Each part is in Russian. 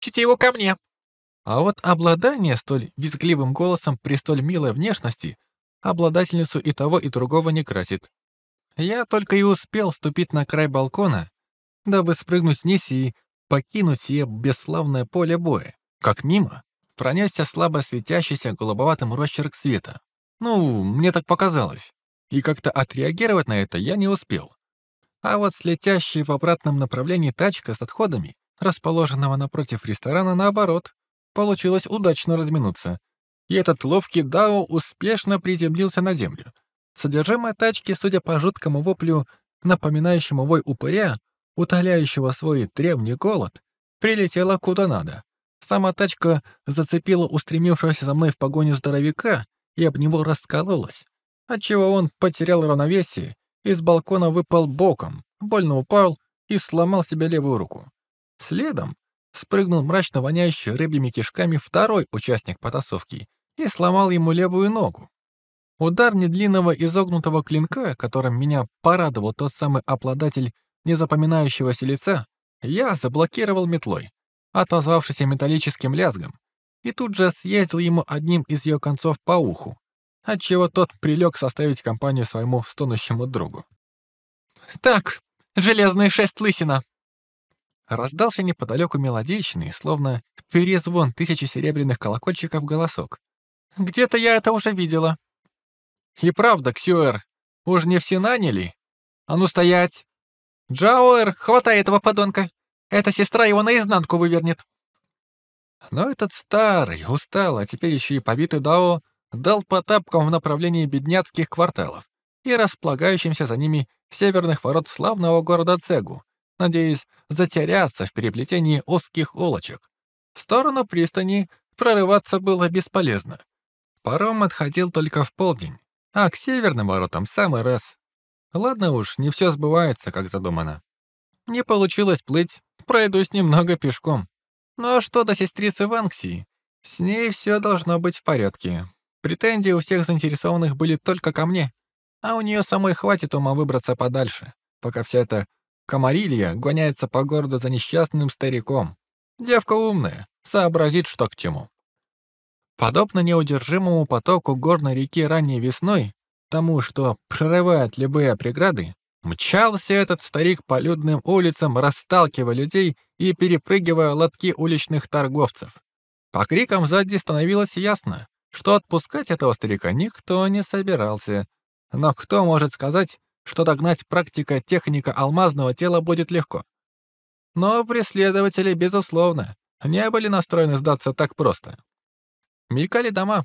тащите его ко мне!» А вот обладание столь визгливым голосом при столь милой внешности обладательницу и того, и другого не красит. Я только и успел ступить на край балкона, дабы спрыгнуть вниз и покинуть сие бесславное поле боя, как мимо пронесся слабо светящийся голубоватым росчерк света. Ну, мне так показалось. И как-то отреагировать на это я не успел. А вот с летящей в обратном направлении тачка с отходами, расположенного напротив ресторана, наоборот, получилось удачно разминуться. И этот ловкий Дао успешно приземлился на землю. Содержимое тачки, судя по жуткому воплю, напоминающему вой упыря, утоляющего свой древний голод, прилетело куда надо. Сама тачка зацепила устремившегося за мной в погоню здоровяка и об него раскололась, отчего он потерял равновесие и с балкона выпал боком, больно упал и сломал себе левую руку. Следом спрыгнул мрачно воняющий рыбьими кишками второй участник потасовки и сломал ему левую ногу. Удар недлинного изогнутого клинка, которым меня порадовал тот самый обладатель незапоминающегося лица, я заблокировал метлой, отозвавшись металлическим лязгом, и тут же съездил ему одним из ее концов по уху, отчего тот прилег составить компанию своему стонущему другу. «Так, железный шесть лысина!» Раздался неподалеку мелодичный, словно перезвон тысячи серебряных колокольчиков голосок. «Где-то я это уже видела». «И правда, Ксюэр, уж не все наняли? А ну стоять! Джауэр, хватай этого подонка! Эта сестра его наизнанку вывернет!» Но этот старый, усталый, а теперь еще и побитый Дао дал по тапкам в направлении бедняцких кварталов и располагающимся за ними северных ворот славного города Цегу, надеясь затеряться в переплетении узких улочек. В сторону пристани прорываться было бесполезно. Паром отходил только в полдень, а к северным воротам самый раз. Ладно уж, не все сбывается, как задумано. Не получилось плыть, пройдусь немного пешком. Ну а что до сестрицы Ванкси? С ней все должно быть в порядке. Претензии у всех заинтересованных были только ко мне, а у нее самой хватит ума выбраться подальше, пока вся эта комарилья гоняется по городу за несчастным стариком. Девка умная, сообразит, что к чему. Подобно неудержимому потоку горной реки ранней весной, тому, что прорывает любые преграды, мчался этот старик по людным улицам, расталкивая людей и перепрыгивая лотки уличных торговцев. По крикам сзади становилось ясно, что отпускать этого старика никто не собирался. Но кто может сказать, что догнать практика техника алмазного тела будет легко? Но преследователи, безусловно, не были настроены сдаться так просто. Мелькали дома.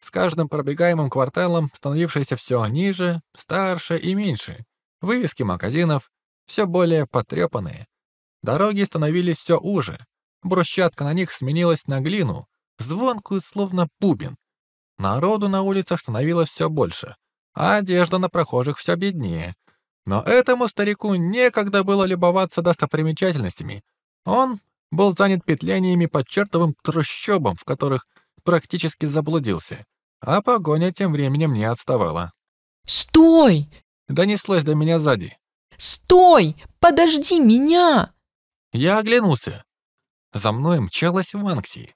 С каждым пробегаемым кварталом становившиеся все ниже, старше и меньше. Вывески магазинов все более потрепанные. Дороги становились все уже. Брусчатка на них сменилась на глину, звонкую, словно бубен. Народу на улицах становилось все больше, а одежда на прохожих все беднее. Но этому старику некогда было любоваться достопримечательностями. Он был занят петлениями по чертовым трущобам, в которых практически заблудился, а погоня тем временем не отставала. «Стой!» — донеслось до меня сзади. «Стой! Подожди меня!» Я оглянулся. За мной мчалась Ванкси.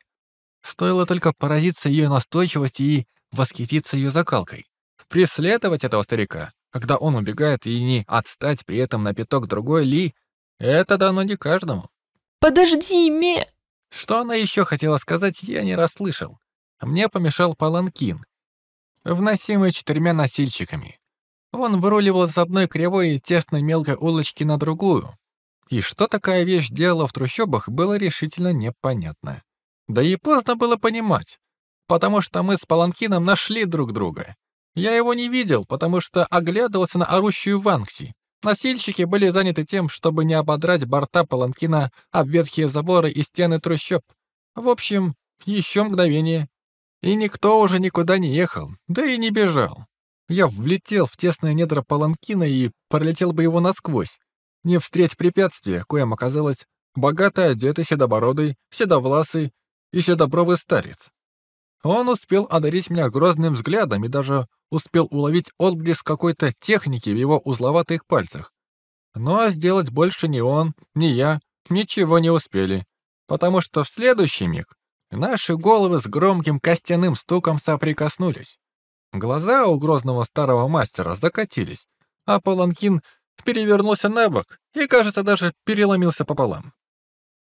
Стоило только поразиться ее настойчивости и восхититься ее закалкой. Преследовать этого старика, когда он убегает и не отстать при этом на пяток другой Ли, это дано не каждому. «Подожди, ме...» Что она еще хотела сказать, я не расслышал. Мне помешал паланкин, вносимый четырьмя носильщиками. Он выруливал с одной кривой и тесной мелкой улочки на другую. И что такая вещь делала в трущобах, было решительно непонятно. Да и поздно было понимать, потому что мы с Паланкином нашли друг друга. Я его не видел, потому что оглядывался на орущую Ванкси. Носильщики были заняты тем, чтобы не ободрать борта Паланкина об ветхие заборы и стены трущоб. В общем, еще мгновение. И никто уже никуда не ехал, да и не бежал. Я влетел в тесное недра Паланкина и пролетел бы его насквозь. Не встреть препятствия, коим оказалось богато одетый седобородый, седовласый и седобровый старец. Он успел одарить меня грозным взглядом и даже успел уловить отблеск какой-то техники в его узловатых пальцах. Но сделать больше ни он, ни я ничего не успели. потому что в следующий миг наши головы с громким костяным стуком соприкоснулись. Глаза у грозного старого мастера закатились, а паланкин перевернулся на бок и, кажется, даже переломился пополам.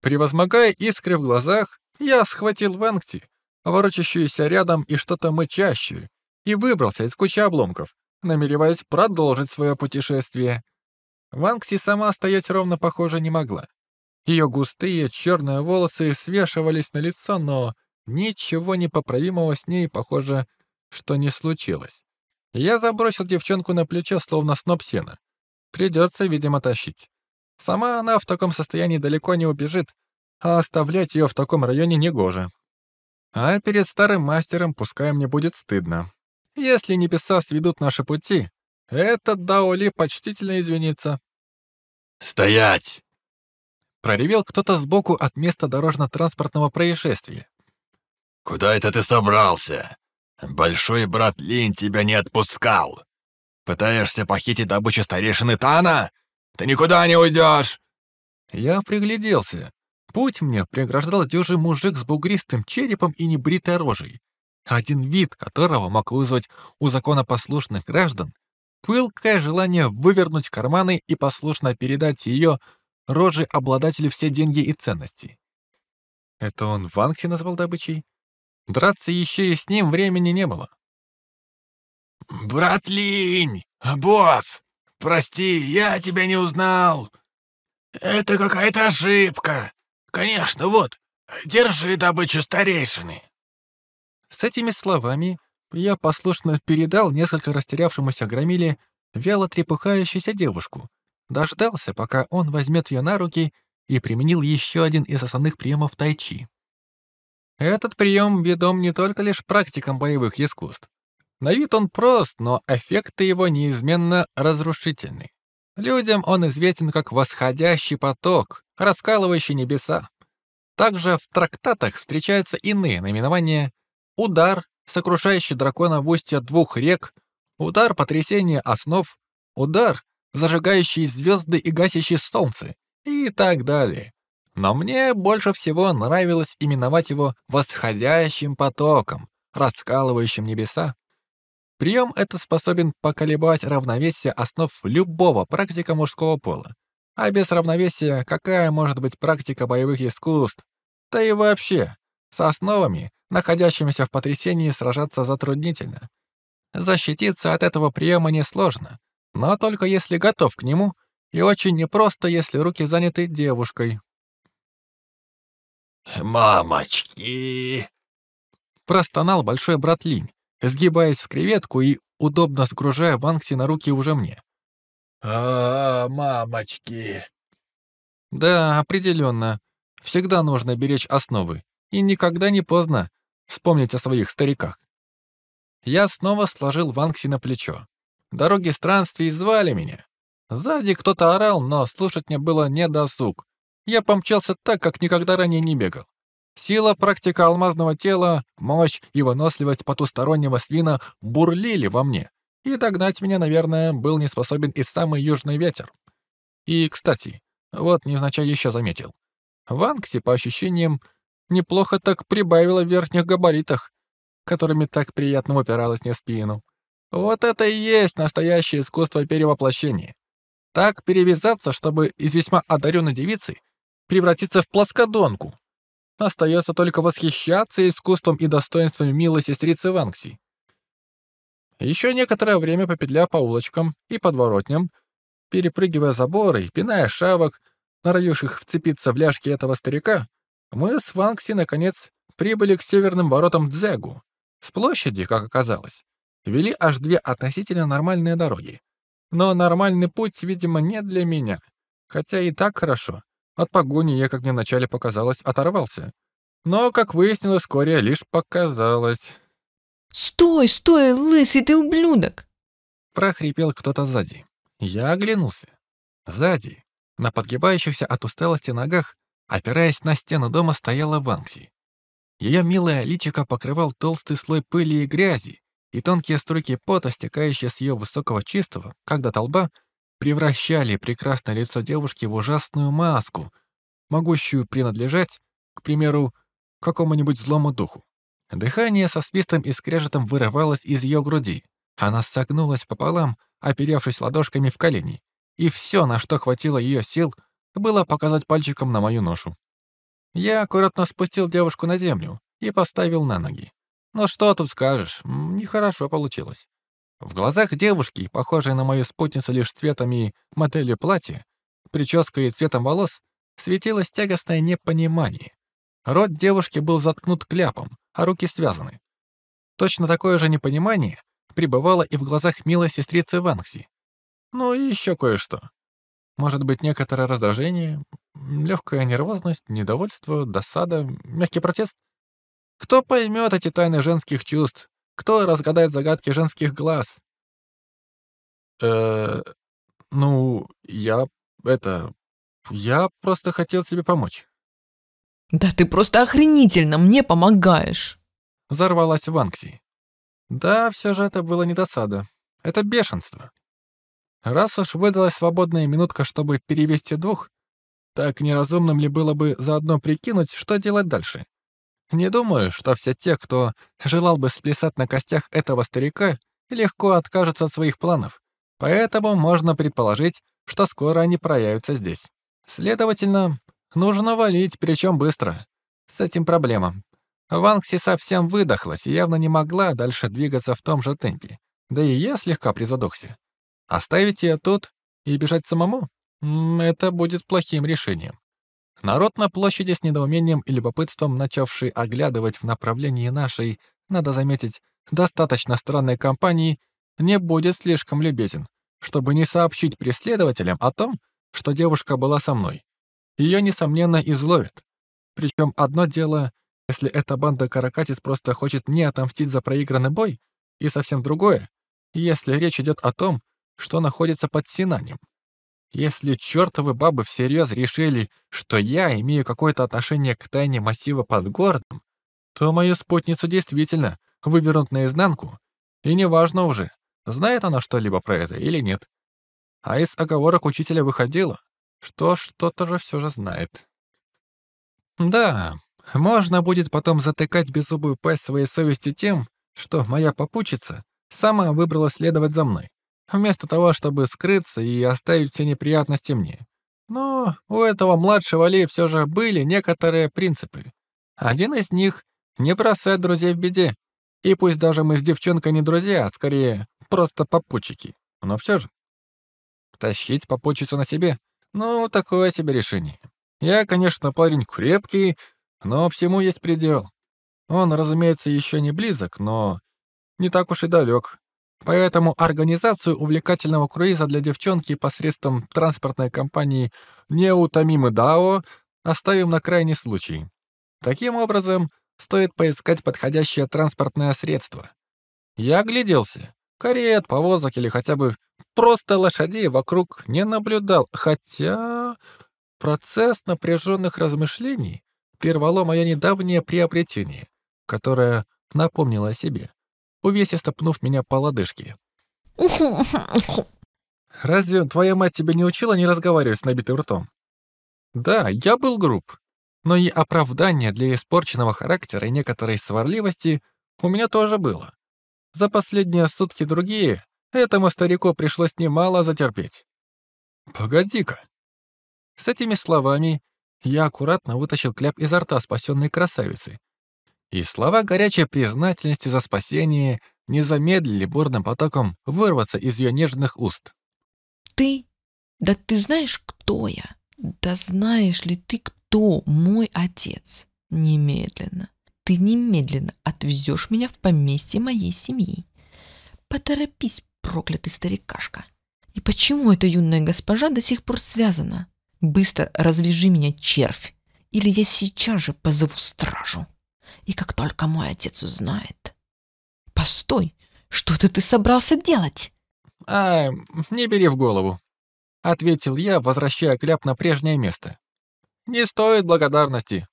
Превозмогая искры в глазах, я схватил Ванкси, ворочащуюся рядом и что-то мычащую, и выбрался из кучи обломков, намереваясь продолжить свое путешествие. Ванкси сама стоять ровно, похоже, не могла. Ее густые черные волосы свешивались на лицо, но ничего непоправимого с ней, похоже, что не случилось. Я забросил девчонку на плечо, словно сноп сена. Придется, видимо, тащить. Сама она в таком состоянии далеко не убежит, а оставлять ее в таком районе негоже. А перед старым мастером пускай мне будет стыдно. Если небеса сведут наши пути, этот Даоли почтительно извинится. «Стоять!» Проревел кто-то сбоку от места дорожно-транспортного происшествия. «Куда это ты собрался? Большой брат Лин тебя не отпускал. Пытаешься похитить добычу старейшины Тана? Ты никуда не уйдешь!» Я пригляделся. Путь мне преграждал дюжий мужик с бугристым черепом и небритой рожей, один вид которого мог вызвать у законопослушных граждан пылкое желание вывернуть карманы и послушно передать ее роже обладателю все деньги и ценности. Это он Ванкси назвал добычей? Драться еще и с ним времени не было. «Брат Линь! Босс! Прости, я тебя не узнал! Это какая-то ошибка! Конечно, вот, держи добычу старейшины!» С этими словами я послушно передал несколько растерявшемуся громиле вяло трепыхающуюся девушку, дождался, пока он возьмет ее на руки и применил еще один из основных приемов тайчи. Этот прием ведом не только лишь практикам боевых искусств. На вид он прост, но эффекты его неизменно разрушительны. Людям он известен как восходящий поток, раскалывающий небеса. Также в трактатах встречаются иные наименования «удар», сокрушающий дракона в устье двух рек, удар потрясения основ, удар, зажигающий звезды и гасящий солнце, и так далее. Но мне больше всего нравилось именовать его восходящим потоком, раскалывающим небеса. Прием этот способен поколебать равновесие основ любого практика мужского пола. А без равновесия какая может быть практика боевых искусств? Да и вообще, с основами, находящимися в потрясении, сражаться затруднительно. Защититься от этого приема несложно, но только если готов к нему, и очень непросто, если руки заняты девушкой. «Мамочки!» Простонал большой брат Линь, сгибаясь в креветку и удобно сгружая Ванкси на руки уже мне. «А, мамочки!» Да, определенно. Всегда нужно беречь основы. И никогда не поздно вспомнить о своих стариках. Я снова сложил Ванкси на плечо. Дороги странствий звали меня. Сзади кто-то орал, но слушать мне было не досуг. Я помчался так, как никогда ранее не бегал. Сила, практика алмазного тела, мощь и выносливость потустороннего свина бурлили во мне, и догнать меня, наверное, был не способен и самый южный ветер. И, кстати, вот невзначай еще заметил. Ванкси, по ощущениям, неплохо так прибавила в верхних габаритах, которыми так приятно упиралась мне в спину. Вот это и есть настоящее искусство перевоплощения. Так перевязаться, чтобы из весьма одаренной девицы превратиться в плоскодонку. Остается только восхищаться искусством и достоинством милой сестрицы Ванкси. Еще некоторое время попетляв по улочкам и подворотням, перепрыгивая заборы и пиная шавок, норовивших вцепиться в ляжки этого старика, мы с Ванкси, наконец, прибыли к северным воротам Дзегу. С площади, как оказалось, вели аж две относительно нормальные дороги. Но нормальный путь, видимо, не для меня. Хотя и так хорошо. От погони я, как мне вначале показалось, оторвался. Но, как выяснилось, вскоре лишь показалось. Стой, стой, лысый ты ублюдок! Прохрипел кто-то сзади. Я оглянулся. Сзади, на подгибающихся от усталости ногах, опираясь на стену дома, стояла Ванкси. Ее милое личико покрывал толстый слой пыли и грязи, и тонкие струйки пота, стекающие с ее высокого чистого, когда толба, превращали прекрасное лицо девушки в ужасную маску, могущую принадлежать к примеру, какому-нибудь злому духу. Дыхание со свистом и скрежетом вырывалось из ее груди. Она согнулась пополам, оперевшись ладошками в колени. И все, на что хватило ее сил, было показать пальчиком на мою ношу. Я аккуратно спустил девушку на землю и поставил на ноги. Ну что тут скажешь, нехорошо получилось. В глазах девушки, похожей на мою спутницу лишь цветом и моделью платья, прической и цветом волос, светилось тягостное непонимание. Рот девушки был заткнут кляпом, а руки связаны. Точно такое же непонимание пребывало и в глазах милой сестрицы Ванкси. Ну и еще кое-что. Может быть, некоторое раздражение, легкая нервозность, недовольство, досада, мягкий протест? Кто поймет эти тайны женских чувств? Кто разгадает загадки женских глаз? Э, ну, я это я просто хотел тебе помочь. Да ты просто охренительно мне помогаешь. Взорвалась Ванкси. Да, все же это было не досада. Это бешенство. Раз уж выдалась свободная минутка, чтобы перевести дух, так неразумным ли было бы заодно прикинуть, что делать дальше? Не думаю, что все те, кто желал бы сплясать на костях этого старика, легко откажутся от своих планов. Поэтому можно предположить, что скоро они проявятся здесь. Следовательно, нужно валить, причем быстро. С этим проблема. Ванкси совсем выдохлась и явно не могла дальше двигаться в том же темпе. Да и я слегка призадохся. Оставить ее тут и бежать самому? Это будет плохим решением. Народ на площади с недоумением и любопытством, начавший оглядывать в направлении нашей, надо заметить, достаточно странной компании, не будет слишком любезен, чтобы не сообщить преследователям о том, что девушка была со мной. Ее, несомненно, изловят. Причем одно дело, если эта банда каракатиц просто хочет не отомстить за проигранный бой, и совсем другое, если речь идет о том, что находится под Синанием. Если чертовы бабы всерьез решили, что я имею какое-то отношение к тайне массива под городом, то мою спутницу действительно вывернут наизнанку, и неважно уже, знает она что-либо про это или нет. А из оговорок учителя выходило, что что-то же все же знает. Да, можно будет потом затыкать беззубую пасть своей совести тем, что моя попутчица сама выбрала следовать за мной, вместо того, чтобы скрыться и оставить все неприятности мне. Но у этого младшего Ли все же были некоторые принципы. Один из них — не бросать друзей в беде. И пусть даже мы с девчонкой не друзья, а скорее просто попутчики. Но все же Тащить попутчицу на себе? Ну, такое себе решение. Я, конечно, парень крепкий, но всему есть предел. Он, разумеется, еще не близок, но не так уж и далек. Поэтому организацию увлекательного круиза для девчонки посредством транспортной компании «Неутомимый Дао» оставим на крайний случай. Таким образом, стоит поискать подходящее транспортное средство. Я огляделся. Карет, повозок или хотя бы просто лошадей вокруг не наблюдал, хотя процесс напряженных размышлений прервало мое недавнее приобретение, которое напомнило о себе, увесисто пнув меня по лодыжке. «Разве твоя мать тебя не учила не разговаривать с набитым ртом?» «Да, я был груб, но и оправдание для испорченного характера и некоторой сварливости у меня тоже было. За последние сутки другие Этому старику пришлось немало затерпеть. Погоди-ка. С этими словами я аккуратно вытащил кляп изо рта спасенной красавицы. И слова горячей признательности за спасение не замедлили бурным потоком вырваться из ее нежных уст. Ты? Да ты знаешь, кто я? Да знаешь ли ты, кто мой отец? Немедленно. Ты немедленно отвезешь меня в поместье моей семьи. Поторопись, проклятый старикашка. И почему эта юная госпожа до сих пор связана? Быстро развяжи меня, червь, или я сейчас же позову стражу. И как только мой отец узнает... Постой, что-то ты собрался делать? А, не бери в голову, ответил я, возвращая кляп на прежнее место. Не стоит благодарности.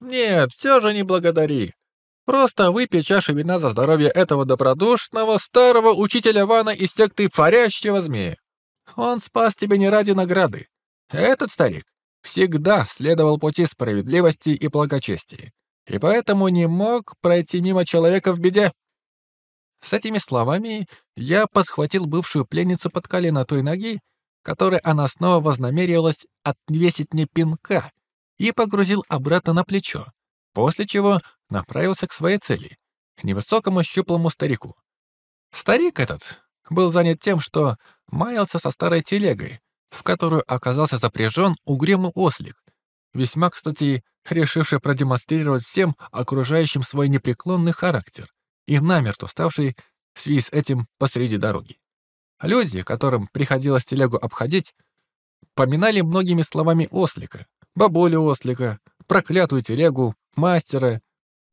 Нет, все же не благодари. Просто выпей чашу вина за здоровье этого добродушного старого учителя Вана из секты Парящего Змея. Он спас тебя не ради награды. Этот старик всегда следовал пути справедливости и благочестия, и поэтому не мог пройти мимо человека в беде. С этими словами я подхватил бывшую пленницу под колено той ноги, которой она снова вознамерилась отвесить мне пинка, и погрузил обратно на плечо, после чего направился к своей цели — к невысокому щуплому старику. Старик этот был занят тем, что маялся со старой телегой, в которую оказался запряжен угрюмый ослик, весьма, кстати, решивший продемонстрировать всем окружающим свой непреклонный характер и намертво ставший в связи с этим посреди дороги. Люди, которым приходилось телегу обходить, поминали многими словами ослика, бабулю ослика, проклятую телегу, мастера,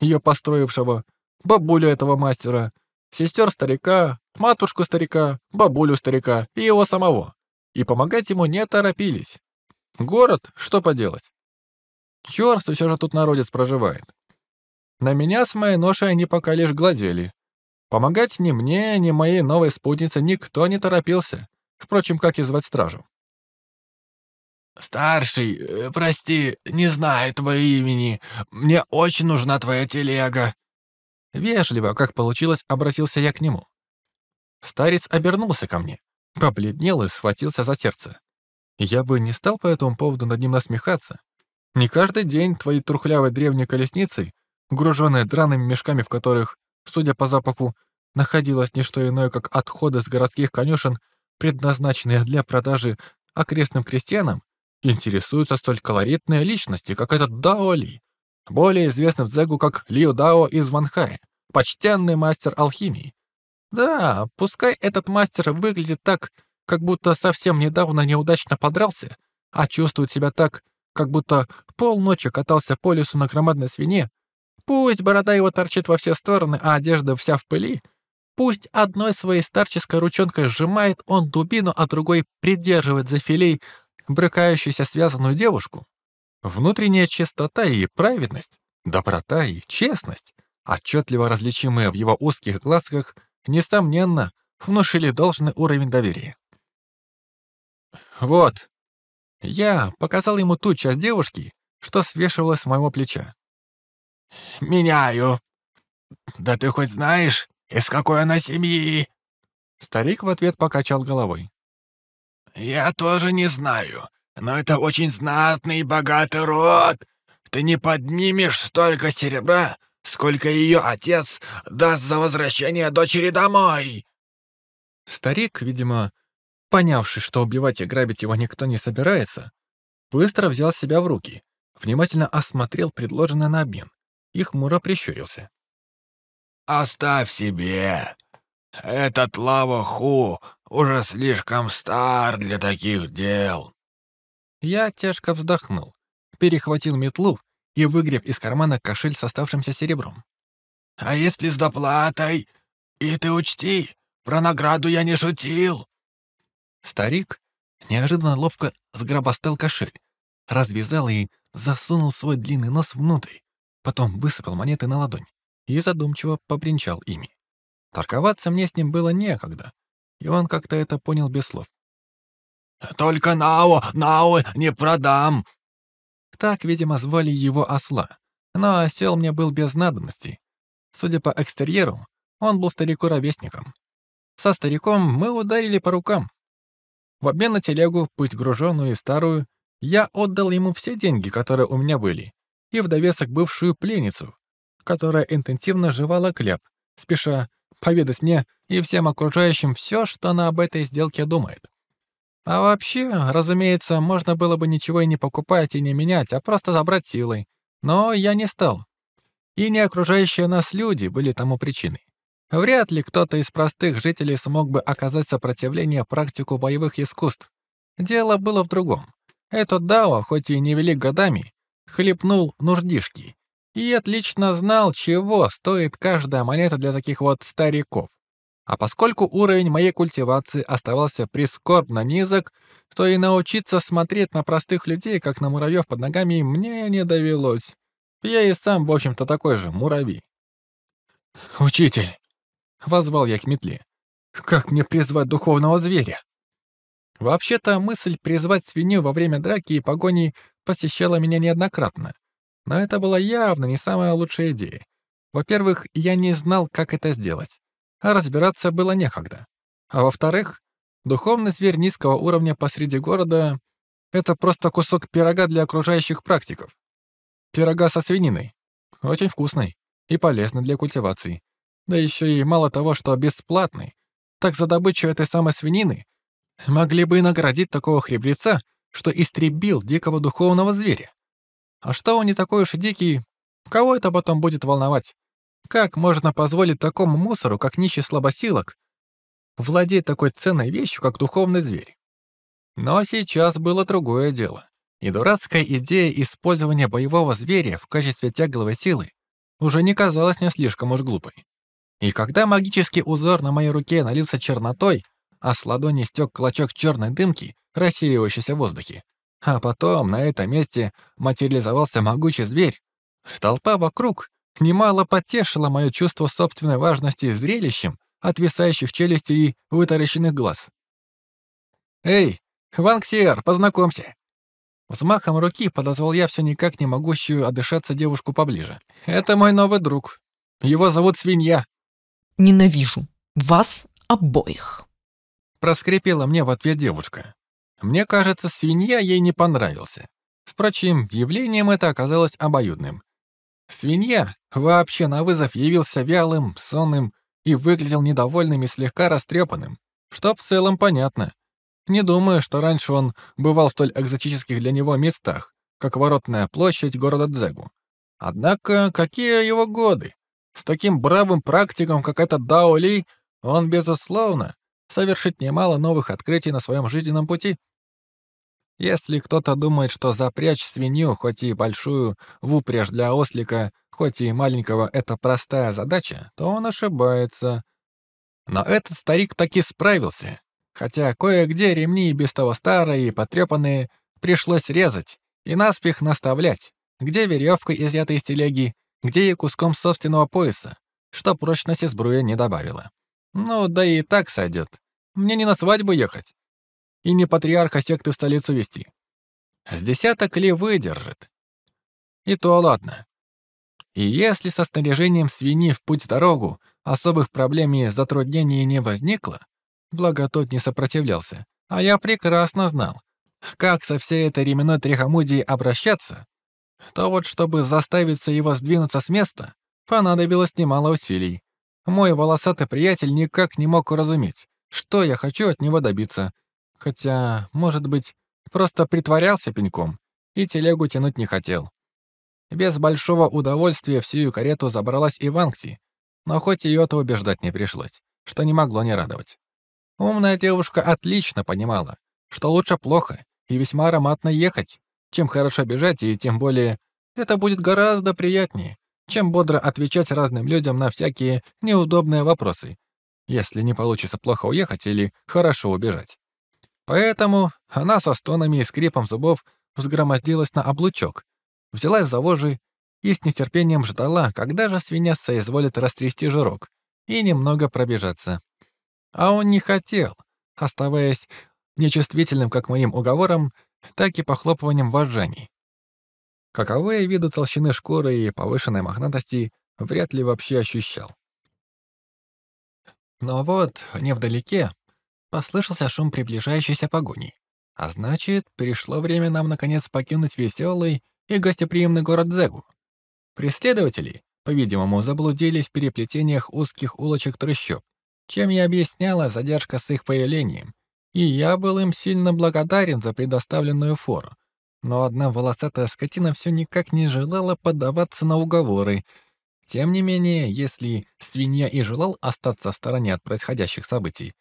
ее построившего, бабулю этого мастера, сестер старика, матушку старика, бабулю старика и его самого. И помогать ему не торопились. Город, что поделать? Чёрство все же тут народец проживает. На меня с моей ношей они пока лишь глазели. Помогать ни мне, ни моей новой спутнице никто не торопился. Впрочем, как и звать стражу. «Старший, э, прости, не знаю твоего имени. Мне очень нужна твоя телега». Вежливо, как получилось, обратился я к нему. Старец обернулся ко мне, побледнел и схватился за сердце. Я бы не стал по этому поводу над ним насмехаться. Не каждый день твои трухлявой древней колесницей, груженные драными мешками, в которых, судя по запаху, находилось не что иное, как отходы с городских конюшен, предназначенные для продажи окрестным крестьянам, интересуются столь колоритные личности, как этот Дао Ли, более известный в Дзегу как Лио Дао из Ванхая, почтенный мастер алхимии. Да, пускай этот мастер выглядит так, как будто совсем недавно неудачно подрался, а чувствует себя так, как будто полночи катался по лесу на громадной свине, пусть борода его торчит во все стороны, а одежда вся в пыли, пусть одной своей старческой ручонкой сжимает он дубину, а другой придерживает за филей брыкающуюся связанную девушку. Внутренняя чистота и праведность, доброта и честность, отчетливо различимые в его узких глазках, несомненно, внушили должный уровень доверия. Вот. Я показал ему ту часть девушки, что свешивалась с моего плеча. «Меняю. Да ты хоть знаешь, из какой она семьи?» Старик в ответ покачал головой. «Я тоже не знаю, но это очень знатный и богатый род. Ты не поднимешь столько серебра, сколько ее отец даст за возвращение дочери домой». Старик, видимо, понявший, что убивать и грабить его никто не собирается, быстро взял себя в руки, внимательно осмотрел предложенный на обмен и хмуро прищурился. «Оставь себе. Этот Лава-Ху уже слишком стар для таких дел». Я тяжко вздохнул, перехватил метлу и выгреб из кармана кошель с оставшимся серебром. «А если с доплатой? И ты учти, про награду я не шутил». Старик неожиданно ловко сгробастал кошель, развязал и засунул свой длинный нос внутрь, потом высыпал монеты на ладонь и задумчиво побренчал ими. Торговаться мне с ним было некогда, и он как-то это понял без слов. «Только Нао, Нао не продам!» Так, видимо, звали его осла, но осел мне был без надобности. Судя по экстерьеру, он был старику-ровесником. Со стариком мы ударили по рукам. В обмен на телегу, пусть груженную и старую, я отдал ему все деньги, которые у меня были, и в довесок бывшую пленницу, которая интенсивно жевала кляп, спеша поведать мне и всем окружающим все, что она об этой сделке думает. А вообще, разумеется, можно было бы ничего и не покупать, и не менять, а просто забрать силой. Но я не стал. И не окружающие нас люди были тому причиной. Вряд ли кто-то из простых жителей смог бы оказать сопротивление практику боевых искусств. Дело было в другом. Этот Дао, хоть и невелик годами, хлебнул нуждишки и отлично знал, чего стоит каждая монета для таких вот стариков. А поскольку уровень моей культивации оставался прискорбно низок, то и научиться смотреть на простых людей, как на муравьев под ногами, мне не довелось. Я и сам, в общем-то, такой же муравей. «Учитель!» — возвал я к метле. «Как мне призвать духовного зверя?» Вообще-то мысль призвать свинью во время драки и погони посещала меня неоднократно. Но это была явно не самая лучшая идея. Во-первых, я не знал, как это сделать, а разбираться было некогда. А во-вторых, духовный зверь низкого уровня посреди города — это просто кусок пирога для окружающих практиков. Пирога со свининой. Очень вкусный и полезный для культивации. Да еще и мало того, что бесплатный, так за добычу этой самой свинины могли бы и наградить такого хребреца, что истребил дикого духовного зверя. А что он не такой уж и дикий, кого это потом будет волновать? Как можно позволить такому мусору, как нищий слабосилок, владеть такой ценной вещью, как духовный зверь? Но сейчас было другое дело. И дурацкая идея использования боевого зверя в качестве тягловой силы уже не казалась мне слишком уж глупой. И когда магический узор на моей руке налился чернотой, а с ладони стек клочок черной дымки, рассеивающийся в воздухе, а потом на этом месте материализовался могучий зверь, толпа вокруг немало потешила мое чувство собственной важности зрелищем отвисающих челюстей и вытаращенных глаз. «Эй, Ванксиер, познакомься!» Взмахом руки подозвал я все никак не могущую отдышаться девушку поближе. «Это мой новый друг. Его зовут Свинья». Ненавижу вас обоих. Проскрипела мне в ответ девушка. Мне кажется, свинья ей не понравился. Впрочем, явлением это оказалось обоюдным. Свинья вообще на вызов явился вялым, сонным и выглядел недовольным и слегка растрепанным, что в целом понятно. Не думаю, что раньше он бывал в столь экзотических для него местах, как Воротная площадь города Дзегу. Однако, какие его годы? С таким бравым практиком, как этот Дао Ли, он, безусловно, совершит немало новых открытий на своем жизненном пути. Если кто-то думает, что запрячь свинью, хоть и большую, в упряжь для ослика, хоть и маленького, это простая задача, то он ошибается. Но этот старик таки справился, хотя кое-где ремни и без того старые и потрепанные пришлось резать и наспех наставлять, где веревка, изъята из телеги, где и куском собственного пояса, что прочности сбруя не добавила. Ну, да и так сойдет. Мне не на свадьбу ехать. И не патриарха секты в столицу вести. С десяток ли выдержит? И то ладно. И если со снаряжением свиньи в путь-дорогу особых проблем и затруднений не возникло, благо тот не сопротивлялся, а я прекрасно знал, как со всей этой ременной трихомудией обращаться, то вот чтобы заставиться его сдвинуться с места, понадобилось немало усилий. Мой волосатый приятель никак не мог уразуметь, что я хочу от него добиться. Хотя, может быть, просто притворялся пеньком и телегу тянуть не хотел. Без большого удовольствия всю карету забралась и Ванкси, но хоть ее-то убеждать не пришлось, что не могло не радовать. Умная девушка отлично понимала, что лучше плохо и весьма ароматно ехать, чем хорошо бежать, и тем более это будет гораздо приятнее, чем бодро отвечать разным людям на всякие неудобные вопросы, если не получится плохо уехать или хорошо убежать. Поэтому она со стонами и скрипом зубов взгромоздилась на облучок, взялась за вожжи и с нетерпением ждала, когда же свинья соизволит растрясти жирок и немного пробежаться. А он не хотел, оставаясь нечувствительным как моим уговорам, так и похлопыванием вожжаний. Каковые виды толщины шкуры и повышенной мохнатости вряд ли вообще ощущал. Но вот, невдалеке, послышался шум приближающейся погони. А значит, пришло время нам наконец покинуть веселый и гостеприимный город Зегу. Преследователи, по-видимому, заблудились в переплетениях узких улочек трущоб, чем и объясняла задержка с их появлением, и я был им сильно благодарен за предоставленную фору. Но одна волосатая скотина все никак не желала поддаваться на уговоры. Тем не менее, если свинья и желал остаться в стороне от происходящих событий,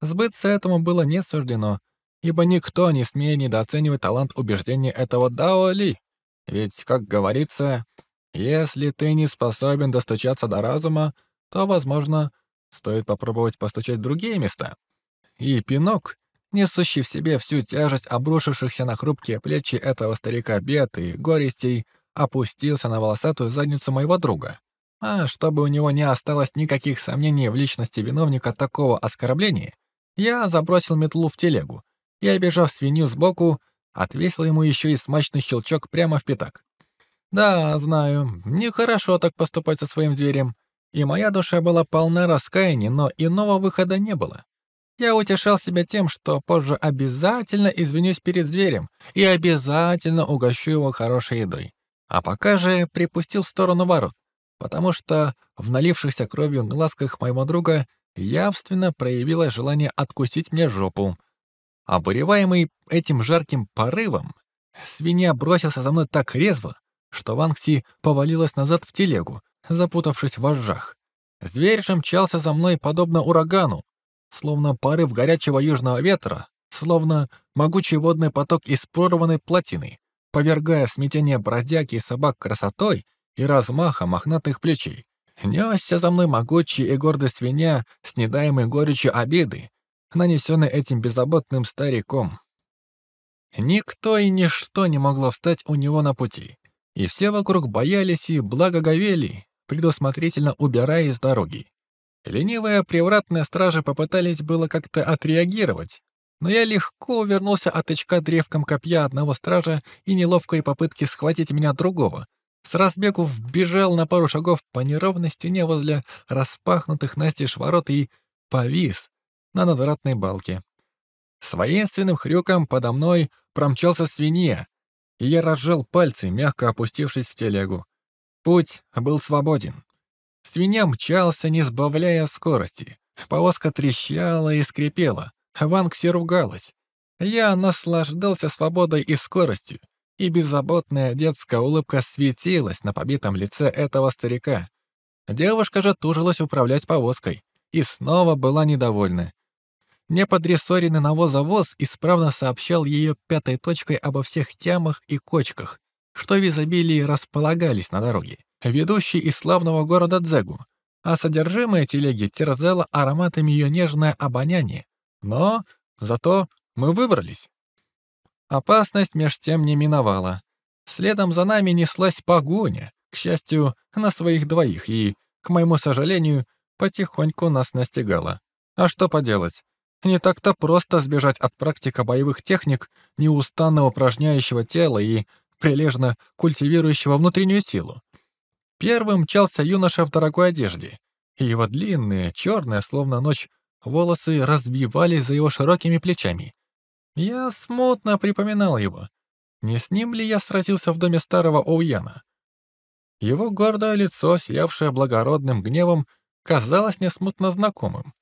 сбыться этому было не суждено, ибо никто не смеет недооценивать талант убеждения этого Дао Ли. Ведь, как говорится, если ты не способен достучаться до разума, то, возможно, стоит попробовать постучать в другие места и пинок, несущий в себе всю тяжесть обрушившихся на хрупкие плечи этого старика бед и горестей, опустился на волосатую задницу моего друга. А чтобы у него не осталось никаких сомнений в личности виновника такого оскорбления, я забросил метлу в телегу и, обежав свинью сбоку, отвесил ему еще и смачный щелчок прямо в пятак. Да, знаю, нехорошо так поступать со своим зверем. И моя душа была полна раскаяния, но иного выхода не было. Я утешал себя тем, что позже обязательно извинюсь перед зверем и обязательно угощу его хорошей едой. А пока же припустил в сторону ворот, потому что в налившихся кровью глазках моего друга явственно проявилось желание откусить мне жопу. Обуреваемый этим жарким порывом, свинья бросился за мной так резво, что Ванкси повалилась назад в телегу, запутавшись в вожжах. Зверь же мчался за мной подобно урагану, словно порыв горячего южного ветра, словно могучий водный поток из прорванной плотины, повергая в смятение бродяги и собак красотой и размахом мохнатых плечей. Несся за мной могучий и гордый свинья с недаемой горечью обиды, нанесенной этим беззаботным стариком. Никто и ничто не могло встать у него на пути, и все вокруг боялись и благоговели, предусмотрительно убирая из дороги. Ленивые привратные стражи попытались было как-то отреагировать, но я легко увернулся от очка древком копья одного стража и неловкой попытки схватить меня другого. С разбегу вбежал на пару шагов по неровной стене возле распахнутых настежь ворот и повис на надвратной балке. С воинственным хрюком подо мной промчался свинья, и я разжал пальцы, мягко опустившись в телегу. Путь был свободен. Свинья мчался, не сбавляя скорости. Повозка трещала и скрипела. Ванкси ругалась. Я наслаждался свободой и скоростью, и беззаботная детская улыбка светилась на побитом лице этого старика. Девушка же тужилась управлять повозкой и снова была недовольна. Неподрессоренный навозовоз исправно сообщал ее пятой точкой обо всех тямах и кочках, что в изобилии располагались на дороге, ведущей из славного города Дзегу, а содержимое телеги терзало ароматами ее нежное обоняние. Но зато мы выбрались. Опасность меж тем не миновала. Следом за нами неслась погоня, к счастью, на своих двоих, и, к моему сожалению, потихоньку нас настигала. А что поделать? Не так-то просто сбежать от практика боевых техник, неустанно упражняющего тело и прилежно культивирующего внутреннюю силу. Первым мчался юноша в дорогой одежде, его длинные, черные, словно ночь, волосы разбивались за его широкими плечами. Я смутно припоминал его. Не с ним ли я сразился в доме старого Оуяна? Его гордое лицо, сиявшее благородным гневом, казалось мне смутно знакомым.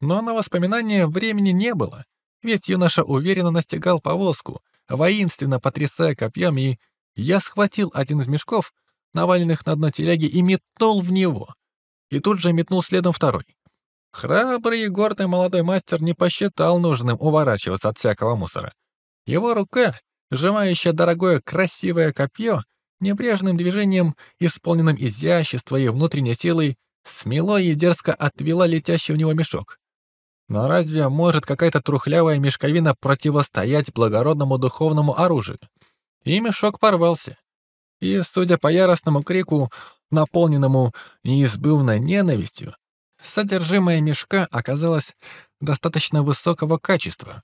Но на воспоминания времени не было, ведь юноша уверенно настигал повозку, воинственно потрясая копьем, и я схватил один из мешков, наваленных на дно телеги, и метнул в него. И тут же метнул следом второй. Храбрый и гордый молодой мастер не посчитал нужным уворачиваться от всякого мусора. Его рука, сжимающая дорогое красивое копье, небрежным движением, исполненным изящества и внутренней силой, смело и дерзко отвела летящий у него мешок. Но разве может какая-то трухлявая мешковина противостоять благородному духовному оружию? И мешок порвался. И, судя по яростному крику, наполненному неизбывной ненавистью, содержимое мешка оказалось достаточно высокого качества.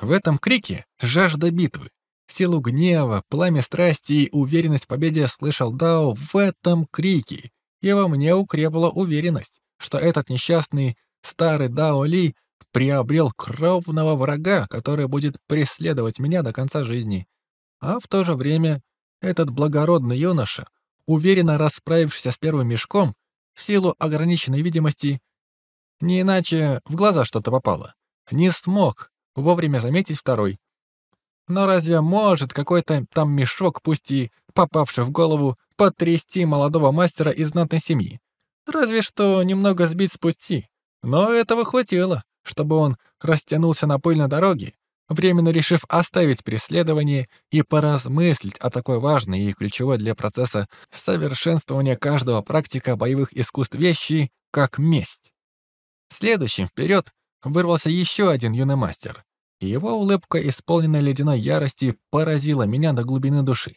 В этом крике жажда битвы, силу гнева, пламя страсти и уверенность в победе слышал Дао в этом крике, и во мне укрепла уверенность, что этот несчастный старый Дао Ли приобрел кровного врага, который будет преследовать меня до конца жизни. А в то же время этот благородный юноша, уверенно расправившийся с первым мешком, в силу ограниченной видимости, не иначе в глаза что-то попало, не смог вовремя заметить второй. Но разве может какой-то там мешок, пусть и попавший в голову, потрясти молодого мастера из знатной семьи? Разве что немного сбить с пути, но этого хватило, чтобы он растянулся на пыльной дороге, временно решив оставить преследование и поразмыслить о такой важной и ключевой для процесса совершенствования каждого практика боевых искусств вещи, как месть. Следующим вперед вырвался еще один юный мастер, и его улыбка, исполненная ледяной ярости, поразила меня до глубины души.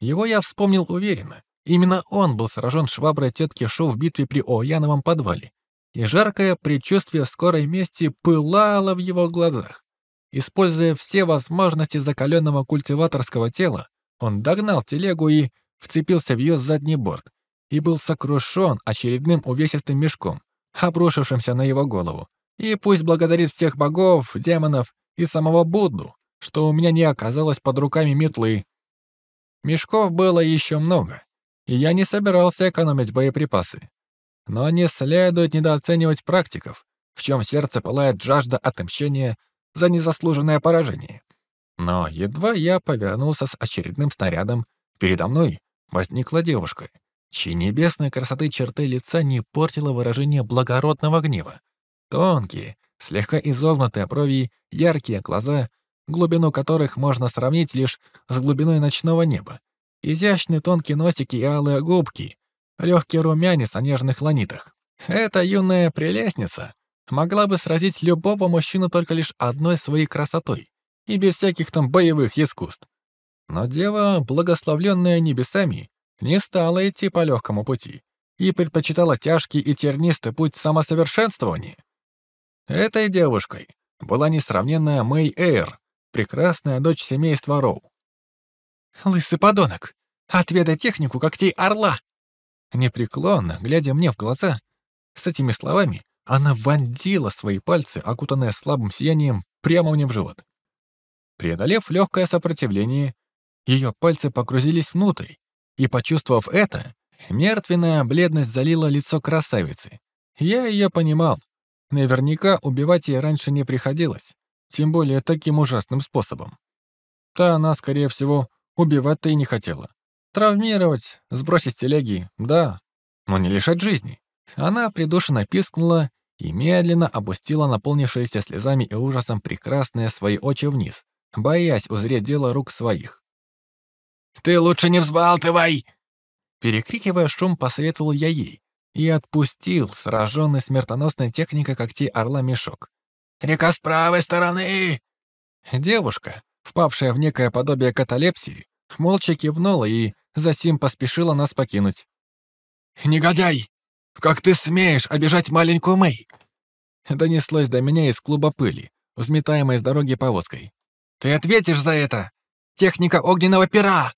Его я вспомнил уверенно. Именно он был сражен шваброй тетки Шоу в битве при Ояновом подвале, и жаркое предчувствие скорой мести пылало в его глазах. Используя все возможности закаленного культиваторского тела, он догнал телегу и вцепился в ее задний борт и был сокрушен очередным увесистым мешком, обрушившимся на его голову. И пусть благодарит всех богов, демонов и самого Будду, что у меня не оказалось под руками метлы. Мешков было еще много, и я не собирался экономить боеприпасы. Но не следует недооценивать практиков, в чем сердце пылает жажда отмщения за незаслуженное поражение. Но едва я повернулся с очередным снарядом, передо мной возникла девушка, чьи небесной красоты черты лица не портило выражение благородного гнева. Тонкие, слегка изогнутые брови, яркие глаза, глубину которых можно сравнить лишь с глубиной ночного неба, изящные тонкие носики и алые губки, легкий румянец на нежных ланитах. Эта юная прелестница могла бы сразить любого мужчину только лишь одной своей красотой и без всяких там боевых искусств. Но дева, благословленная небесами, не стала идти по легкому пути и предпочитала тяжкий и тернистый путь самосовершенствования. Этой девушкой была несравненная Мэй Эйр, прекрасная дочь семейства Роу. «Лысый подонок! Отведай технику когтей орла!» Непреклонно, глядя мне в глаза, с этими словами она вонзила свои пальцы, окутанные слабым сиянием, прямо мне в живот. Преодолев легкое сопротивление, ее пальцы погрузились внутрь, и, почувствовав это, мертвенная бледность залила лицо красавицы. Я ее понимал. Наверняка убивать ей раньше не приходилось, тем более таким ужасным способом. Та она, скорее всего, убивать-то и не хотела. Травмировать, сбросить телеги, да, но не лишать жизни. Она придушенно пискнула и медленно опустила наполнившиеся слезами и ужасом прекрасные свои очи вниз, боясь узреть дело рук своих. «Ты лучше не взбалтывай!» Перекрикивая шум, посоветовал я ей и отпустил сраженный смертоносной техникой когтей орла мешок. «Река с правой стороны!» Девушка, впавшая в некое подобие каталепсии, молча кивнула и засим поспешила нас покинуть. «Негодяй! Как ты смеешь обижать маленькую Мэй?» Донеслось до меня из клуба пыли, взметаемой с дороги повозкой. «Ты ответишь за это! Техника огненного пера!»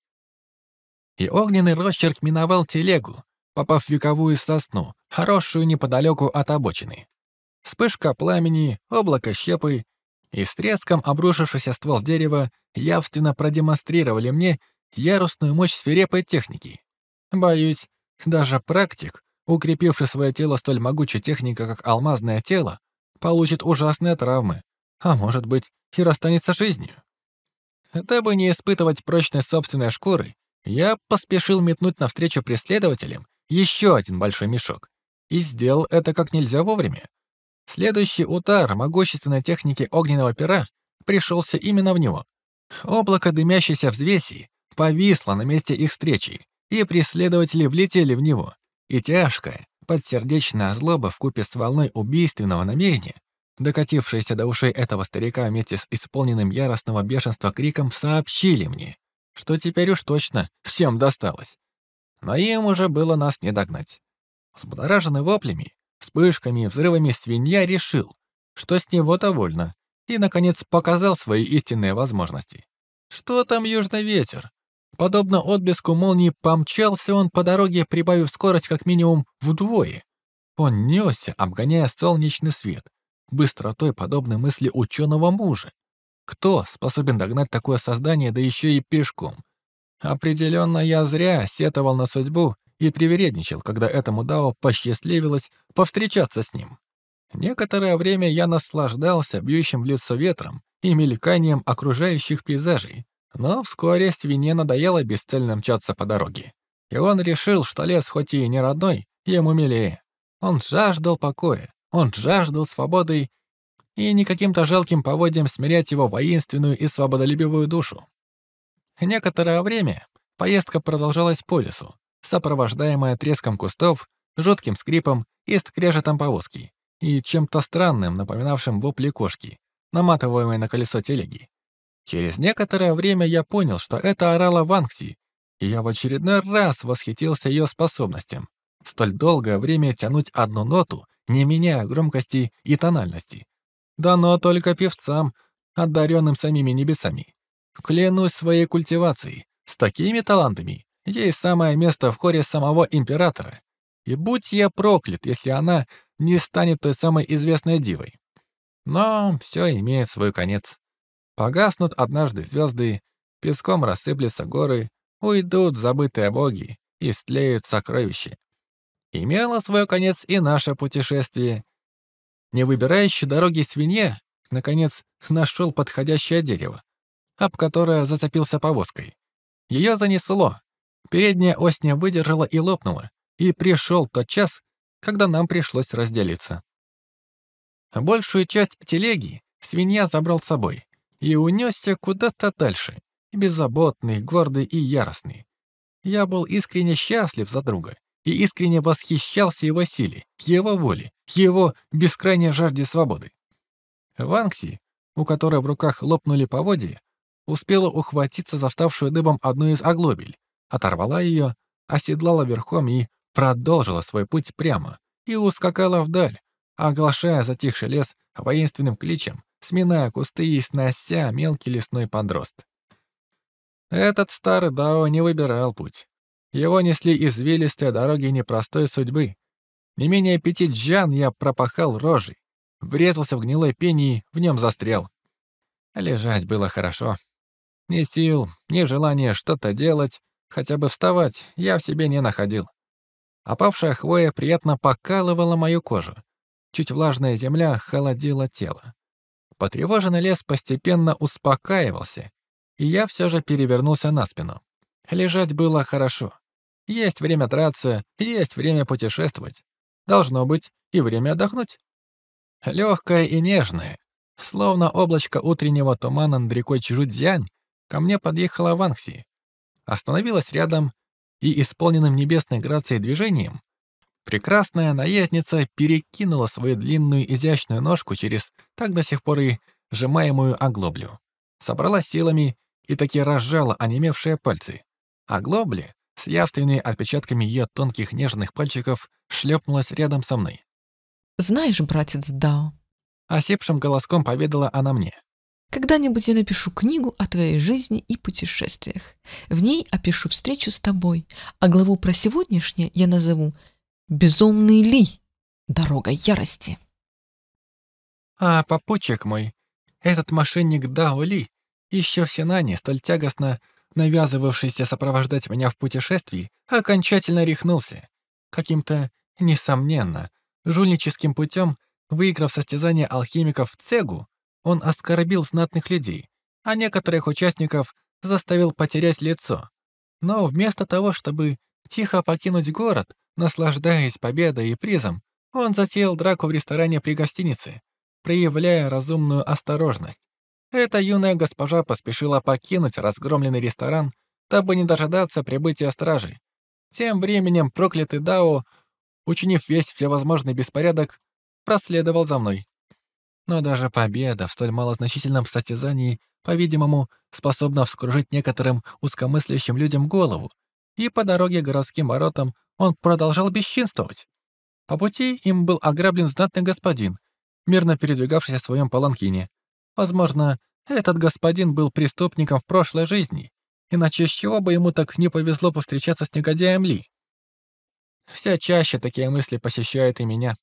И огненный росчерк миновал телегу, попав в вековую сосну, хорошую неподалеку от обочины. Вспышка пламени, облако щепы и с треском обрушившийся ствол дерева явственно продемонстрировали мне ярусную мощь свирепой техники. Боюсь, даже практик, укрепивший свое тело столь могучей техникой, как алмазное тело, получит ужасные травмы, а может быть, и расстанется жизнью. Дабы не испытывать прочность собственной шкуры, я поспешил метнуть навстречу преследователям еще один большой мешок и сделал это как нельзя вовремя. Следующий удар могущественной техники огненного пера пришелся именно в него. Облако дымящейся взвеси повисло на месте их встречи, и преследователи влетели в него. И тяжкая, подсердечная злоба вкупе с волной убийственного намерения, докатившаяся до ушей этого старика вместе с исполненным яростного бешенства криком, сообщили мне, что теперь уж точно всем досталось. Но им уже было нас не догнать. Взбудораженный воплями, вспышками и взрывами свинья решил, что с него довольно, и, наконец, показал свои истинные возможности. Что там южный ветер? Подобно отблеску молнии помчался он по дороге, прибавив скорость как минимум вдвое. Он несся, обгоняя солнечный свет, быстротой подобной мысли ученого мужа. Кто способен догнать такое создание, да еще и пешком? Определенно я зря сетовал на судьбу и привередничал, когда этому Дао посчастливилось повстречаться с ним. Некоторое время я наслаждался бьющим в лицо ветром и мельканием окружающих пейзажей, но вскоре свинье надоело бесцельно мчаться по дороге. И он решил, что лес хоть и не родной, ему милее. Он жаждал покоя, он жаждал свободы и не каким-то жалким поводьям смирять его воинственную и свободолюбивую душу. Некоторое время поездка продолжалась по лесу, сопровождаемая треском кустов, жутким скрипом и скрежетом повозки и чем-то странным, напоминавшим вопли кошки, наматываемой на колесо телеги. Через некоторое время я понял, что это орала Ванкси, и я в очередной раз восхитился ее способностям. Столь долгое время тянуть одну ноту, не меняя громкости и тональности. Да но только певцам, одаренным самими небесами. Клянусь своей культивацией, с такими талантами ей самое место в хоре самого императора. И будь я проклят, если она не станет той самой известной дивой. Но все имеет свой конец. Погаснут однажды звезды, песком рассыплются горы, уйдут забытые боги, и стлеют сокровища. Имело свой конец и наше путешествие. Не выбирающий дороги свинья, наконец, нашел подходящее дерево, об которое зацепился повозкой. Ее занесло. Передняя ось не выдержала и лопнула, и пришел тот час, когда нам пришлось разделиться. Большую часть телеги свинья забрал с собой и унесся куда-то дальше, беззаботный, гордый и яростный. Я был искренне счастлив за друга и искренне восхищался его силе, его воле, его бескрайней жажде свободы. Ванкси, у которой в руках лопнули поводья, успела ухватиться за ставшую дыбом одну из оглобель, оторвала ее, оседлала верхом и продолжила свой путь прямо и ускакала вдаль, оглашая затихший лес воинственным кличем, сминая кусты и снося мелкий лесной подрост. Этот старый Дао не выбирал путь. Его несли извилистые дороги непростой судьбы. Не менее пяти джан я пропахал рожей, врезался в гнилой пень и в нем застрял. Лежать было хорошо. Ни сил, ни желания что-то делать, хотя бы вставать, я в себе не находил. Опавшая хвоя приятно покалывала мою кожу. Чуть влажная земля холодила тело. Потревоженный лес постепенно успокаивался, и я все же перевернулся на спину. Лежать было хорошо. Есть время драться, есть время путешествовать. Должно быть и время отдохнуть. Легкое и нежное, словно облачко утреннего тумана над рекой Чжудзянь, ко мне подъехала Ванкси. Остановилась рядом и исполненным небесной грацией движением прекрасная наездница перекинула свою длинную изящную ножку через так до сих пор и сжимаемую оглоблю. Собрала силами и таки разжала онемевшие пальцы. Оглобли, с явственными отпечатками ее тонких нежных пальчиков, шлепнулась рядом со мной. «Знаешь, братец Дао...» Осипшим голоском поведала она мне. Когда-нибудь я напишу книгу о твоей жизни и путешествиях. В ней опишу встречу с тобой, а главу про сегодняшнее я назову «Безумный Ли. Дорога ярости». А попутчик мой, этот мошенник Дао Ли, еще в Синане, столь тягостно навязывавшийся сопровождать меня в путешествии, окончательно рехнулся. Каким-то, несомненно, жульническим путем, выиграв состязание алхимиков в Цегу, он оскорбил знатных людей, а некоторых участников заставил потерять лицо. Но вместо того, чтобы тихо покинуть город, наслаждаясь победой и призом, он затеял драку в ресторане при гостинице, проявляя разумную осторожность. Эта юная госпожа поспешила покинуть разгромленный ресторан, дабы не дожидаться прибытия стражи. Тем временем проклятый Дао, учинив весь всевозможный беспорядок, проследовал за мной. Но даже победа в столь малозначительном состязании, по-видимому, способна вскружить некоторым узкомыслящим людям голову, и по дороге городским воротам он продолжал бесчинствовать. По пути им был ограблен знатный господин, мирно передвигавшийся в своем паланкине. Возможно, этот господин был преступником в прошлой жизни, иначе с чего бы ему так не повезло повстречаться с негодяем Ли? Все чаще такие мысли посещают и меня.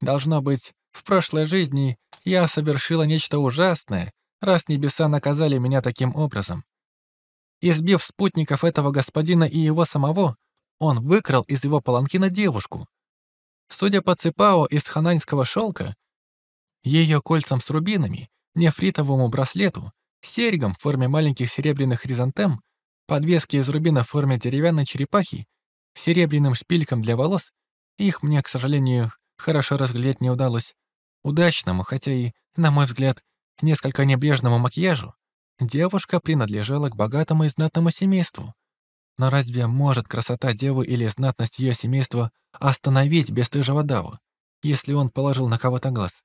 Должно быть, в прошлой жизни я совершила нечто ужасное, раз небеса наказали меня таким образом. Избив спутников этого господина и его самого, он выкрал из его паланкина девушку. Судя по цепао из хананьского шелка, ее кольцам с рубинами, нефритовому браслету, серьгам в форме маленьких серебряных хризантем, подвеске из рубина в форме деревянной черепахи, серебряным шпилькам для волос, их мне, к сожалению, хорошо разглядеть не удалось, удачному, хотя и, на мой взгляд, несколько небрежному макияжу, девушка принадлежала к богатому и знатному семейству. Но разве может красота девы или знатность ее семейства остановить бесстыжего Даву, если он положил на кого-то глаз?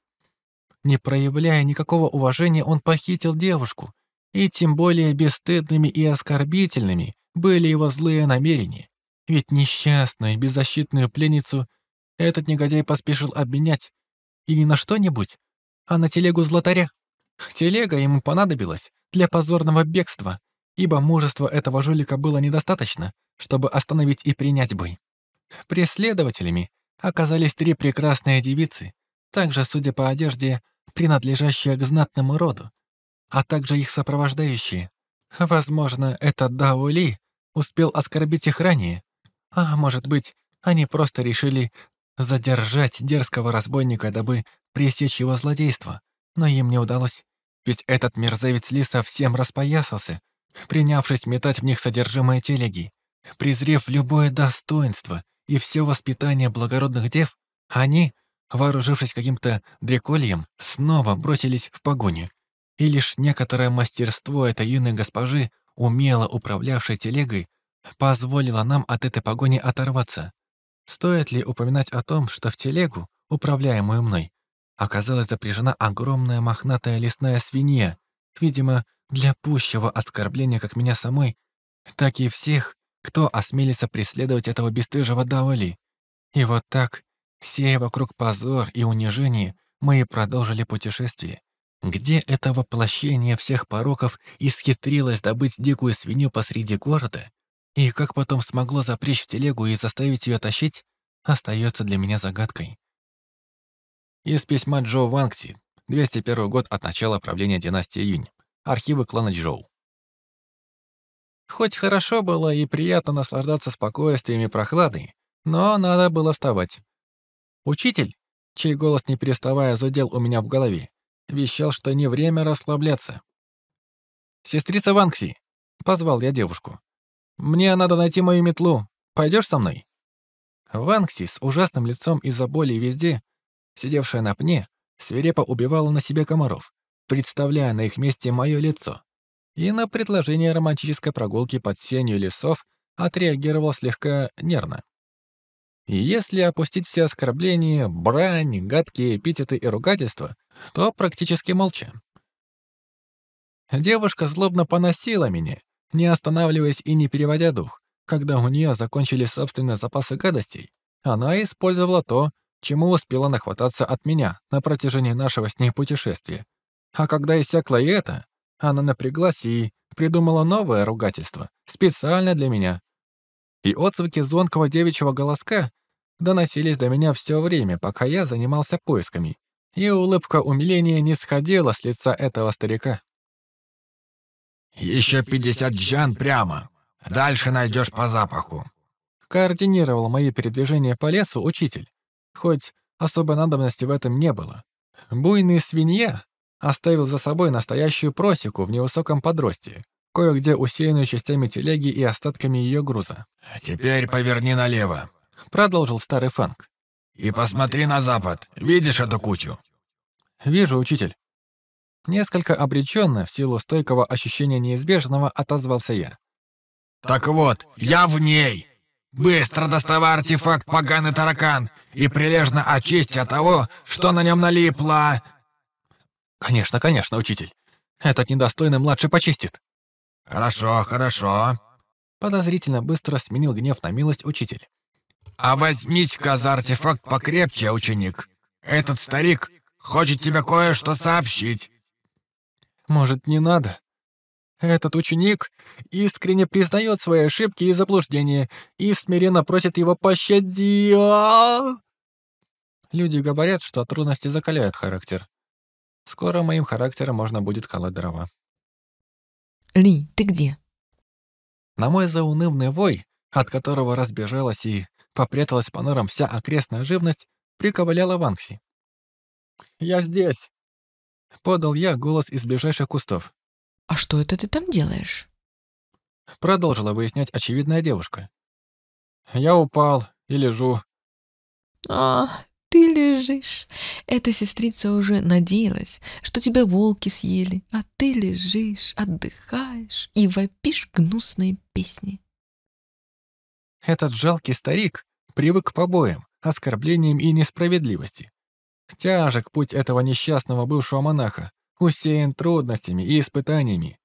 Не проявляя никакого уважения, он похитил девушку, и тем более бесстыдными и оскорбительными были его злые намерения. Ведь несчастную, беззащитную пленницу этот негодяй поспешил обменять и не на что-нибудь, а на телегу златаря. Телега ему понадобилась для позорного бегства, ибо мужества этого жулика было недостаточно, чтобы остановить и принять бой. Преследователями оказались три прекрасные девицы, также, судя по одежде, принадлежащие к знатному роду, а также их сопровождающие. Возможно, этот Дао Ли успел оскорбить их ранее, а может быть, они просто решили задержать дерзкого разбойника, дабы пресечь его злодейство, но им не удалось, ведь этот мерзавец Ли совсем распоясался, принявшись метать в них содержимое телеги. Презрев любое достоинство и все воспитание благородных дев, они, вооружившись каким-то дрекольем, снова бросились в погоню. И лишь некоторое мастерство этой юной госпожи, умело управлявшей телегой, позволило нам от этой погони оторваться. Стоит ли упоминать о том, что в телегу, управляемую мной, оказалась запряжена огромная мохнатая лесная свинья, видимо, для пущего оскорбления как меня самой, так и всех, кто осмелится преследовать этого бесстыжего Дауэли. И вот так, сея вокруг позор и унижение, мы и продолжили путешествие. Где это воплощение всех пороков исхитрилось добыть дикую свинью посреди города, и как потом смогло запречь в телегу и заставить ее тащить, остается для меня загадкой. Из письма Джо Вангси, 201 год от начала правления династии Юнь. Архивы клана Джоу. Хоть хорошо было и приятно наслаждаться спокойствием и прохладой, но надо было вставать. Учитель, чей голос не переставая зудел у меня в голове, вещал, что не время расслабляться. «Сестрица Ванкси», — позвал я девушку. «Мне надо найти мою метлу. Пойдешь со мной?» Ванкси с ужасным лицом из-за боли везде, сидевшая на пне, свирепо убивала на себе комаров, представляя на их месте мое лицо и на предложение романтической прогулки под сенью лесов отреагировал слегка нервно. Если опустить все оскорбления, брань, гадкие эпитеты и ругательства, то практически молча. Девушка злобно поносила меня, не останавливаясь и не переводя дух. Когда у нее закончились собственные запасы гадостей, она использовала то, чему успела нахвататься от меня на протяжении нашего с ней путешествия. А когда иссякло и это, она напряглась и придумала новое ругательство, специально для меня. И отзвуки звонкого девичьего голоска доносились до меня все время, пока я занимался поисками, и улыбка умиления не сходила с лица этого старика. «Еще пятьдесят джан прямо. Дальше найдешь по запаху». Координировал мои передвижения по лесу учитель, хоть особой надобности в этом не было. Буйный свинья оставил за собой настоящую просеку в невысоком подросте, кое-где усеянную частями телеги и остатками ее груза. «Теперь поверни налево», — продолжил старый Фанк. «И посмотри на запад. Видишь эту кучу?» «Вижу, учитель». Несколько обреченно, в силу стойкого ощущения неизбежного, отозвался я. «Так вот, я в ней! Быстро доставай артефакт поганый таракан и прилежно очисти от того, что на нем налипло!» «Конечно, конечно, учитель. Этот недостойный младший почистит». «Хорошо, хорошо». Подозрительно быстро сменил гнев на милость учитель. «А возьмись-ка за артефакт покрепче, ученик. Этот старик хочет тебе кое-что сообщить». «Может, не надо?» Этот ученик искренне признает свои ошибки и заблуждения и смиренно просит его пощади. Люди говорят, что трудности закаляют характер. Скоро моим характером можно будет колоть дрова. Ли, ты где? На мой заунывный вой, от которого разбежалась и попряталась по норам вся окрестная живность, приковыляла Ванкси. «Я здесь!» — подал я голос из ближайших кустов. «А что это ты там делаешь?» Продолжила выяснять очевидная девушка. «Я упал и лежу». «А, ты лежишь. Эта сестрица уже надеялась, что тебя волки съели, а ты лежишь, отдыхаешь и вопишь гнусные песни. Этот жалкий старик привык к побоям, оскорблениям и несправедливости. Тяжек путь этого несчастного бывшего монаха, усеян трудностями и испытаниями.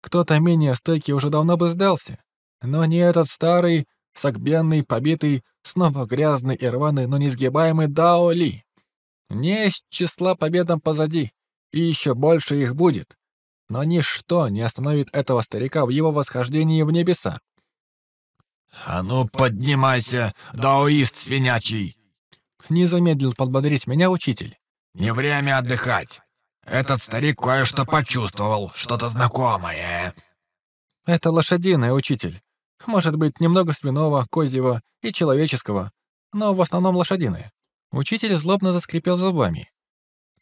Кто-то менее стойкий уже давно бы сдался, но не этот старый, согбенный, побитый, снова грязный и рваный, но несгибаемый Дао Ли. Не из числа победам позади, и еще больше их будет. Но ничто не остановит этого старика в его восхождении в небеса. «А ну, поднимайся, даоист свинячий!» Не замедлил подбодрить меня учитель. «Не время отдыхать. Этот старик кое-что почувствовал, что-то знакомое». «Это лошадиное, учитель. Может быть, немного свиного, козьего и человеческого, но в основном лошадиное». Учитель злобно заскрипел зубами.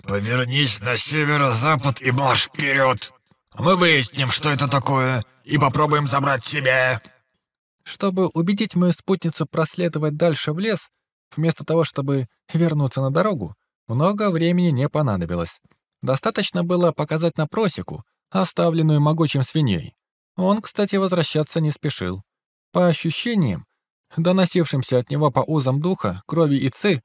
«Повернись на северо-запад и марш вперед! Мы выясним, что это такое, и попробуем забрать себе!» Чтобы убедить мою спутницу проследовать дальше в лес, вместо того, чтобы вернуться на дорогу, много времени не понадобилось. Достаточно было показать на просеку, оставленную могучим свиньей. Он, кстати, возвращаться не спешил. По ощущениям, доносившимся от него по узам духа, крови и ци,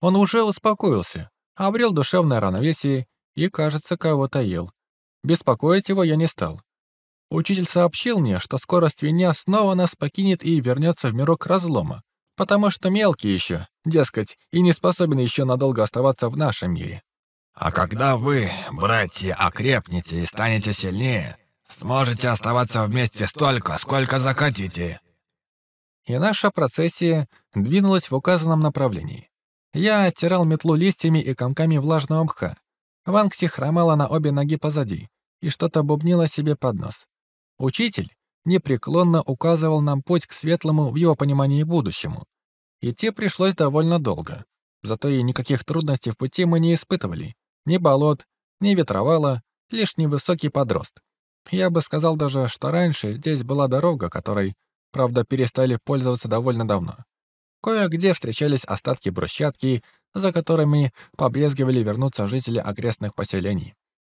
он уже успокоился, обрел душевное равновесие и, кажется, кого-то ел. Беспокоить его я не стал. Учитель сообщил мне, что скоро свинья снова нас покинет и вернется в мирок разлома, потому что мелкий еще, дескать, и не способен еще надолго оставаться в нашем мире. А когда вы, братья, окрепнете и станете сильнее, сможете оставаться вместе столько, сколько захотите. И наша процессия двинулась в указанном направлении. Я оттирал метлу листьями и комками влажного мха. Ванкси хромала на обе ноги позади и что-то бубнила себе под нос. Учитель непреклонно указывал нам путь к светлому в его понимании будущему. Идти пришлось довольно долго. Зато и никаких трудностей в пути мы не испытывали. Ни болот, ни ветровала, лишь невысокий подрост. Я бы сказал даже, что раньше здесь была дорога, которой, правда, перестали пользоваться довольно давно. Кое-где встречались остатки брусчатки, за которыми побрезгивали вернуться жители окрестных поселений.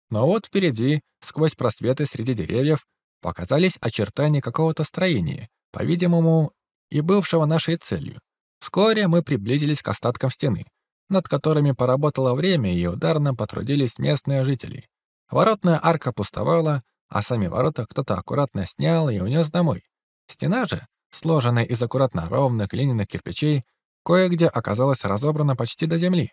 Но вот впереди, сквозь просветы среди деревьев, показались очертания какого-то строения, по-видимому, и бывшего нашей целью. Вскоре мы приблизились к остаткам стены, над которыми поработало время и ударно потрудились местные жители. Воротная арка пустовала, а сами ворота кто-то аккуратно снял и унес домой. Стена же, сложенная из аккуратно ровных глиняных кирпичей, кое-где оказалась разобрана почти до земли.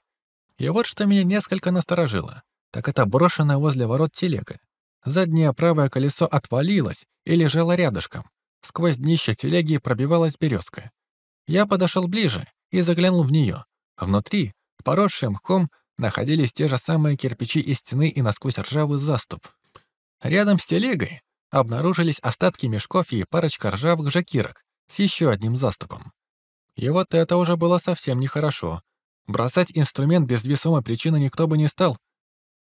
И вот что меня несколько насторожило, так это брошенная возле ворот телега. Заднее правое колесо отвалилось и лежало рядышком. Сквозь днище телеги пробивалась березка. Я подошел ближе и заглянул в нее. Внутри, поросшим мхом, находились те же самые кирпичи из стены и насквозь ржавый заступ. Рядом с телегой обнаружились остатки мешков и парочка ржавых жакирок с еще одним заступом. И вот это уже было совсем нехорошо. Бросать инструмент без весомой причины никто бы не стал.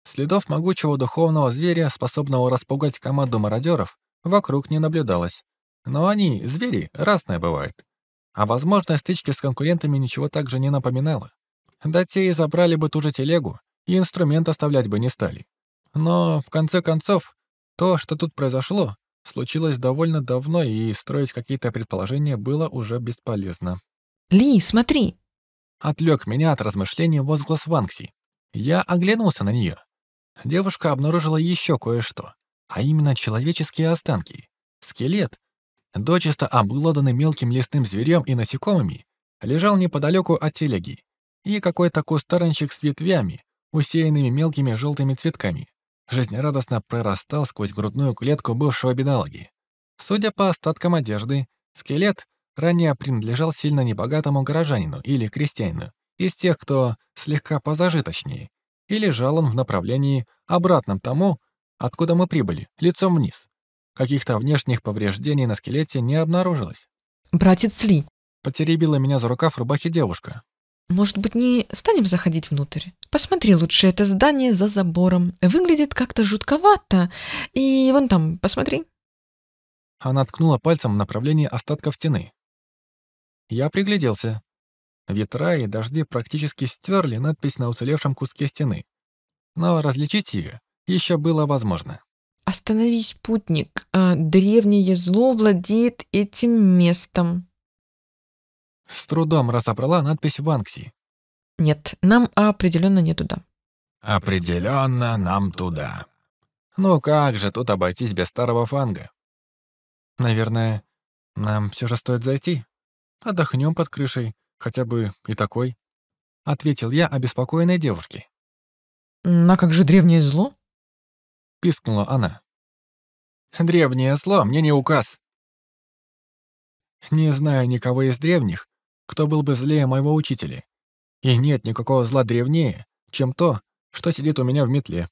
Следов могучего духовного зверя, способного распугать команду мародеров, вокруг не наблюдалось. Но они, звери, разные бывают. А возможной стычки с конкурентами ничего также не напоминало. Да те и забрали бы ту же телегу, и инструмент оставлять бы не стали. Но, в конце концов, то, что тут произошло, случилось довольно давно, и строить какие-то предположения было уже бесполезно. «Ли, смотри!» Отвлек меня от размышлений возглас Ванкси. Я оглянулся на нее. Девушка обнаружила еще кое-что, а именно человеческие останки. Скелет, дочисто обглоданный мелким лесным зверем и насекомыми, лежал неподалеку от телеги, и какой-то кустарничек с ветвями, усеянными мелкими желтыми цветками жизнерадостно прорастал сквозь грудную клетку бывшего бедолаги. Судя по остаткам одежды, скелет ранее принадлежал сильно небогатому горожанину или крестьянину, из тех, кто слегка позажиточнее, и лежал он в направлении, обратном тому, откуда мы прибыли, лицом вниз. Каких-то внешних повреждений на скелете не обнаружилось. «Братец Ли, Потеребила меня за рукав рубахи девушка. Может быть, не станем заходить внутрь? Посмотри лучше, это здание за забором. Выглядит как-то жутковато. И вон там, посмотри». Она ткнула пальцем в направлении остатков стены. Я пригляделся. Ветра и дожди практически стерли надпись на уцелевшем куске стены. Но различить ее еще было возможно. «Остановись, путник. А, Древнее зло владеет этим местом». С трудом разобрала надпись в Анкси. Нет, нам определенно не туда. Определенно нам туда. Ну как же тут обойтись без старого фанга? Наверное, нам все же стоит зайти. Отдохнем под крышей, хотя бы и такой. Ответил я обеспокоенной девушке. А как же древнее зло? Пискнула она. Древнее зло мне не указ. Не знаю никого из древних, кто был бы злее моего учителя. И нет никакого зла древнее, чем то, что сидит у меня в метле.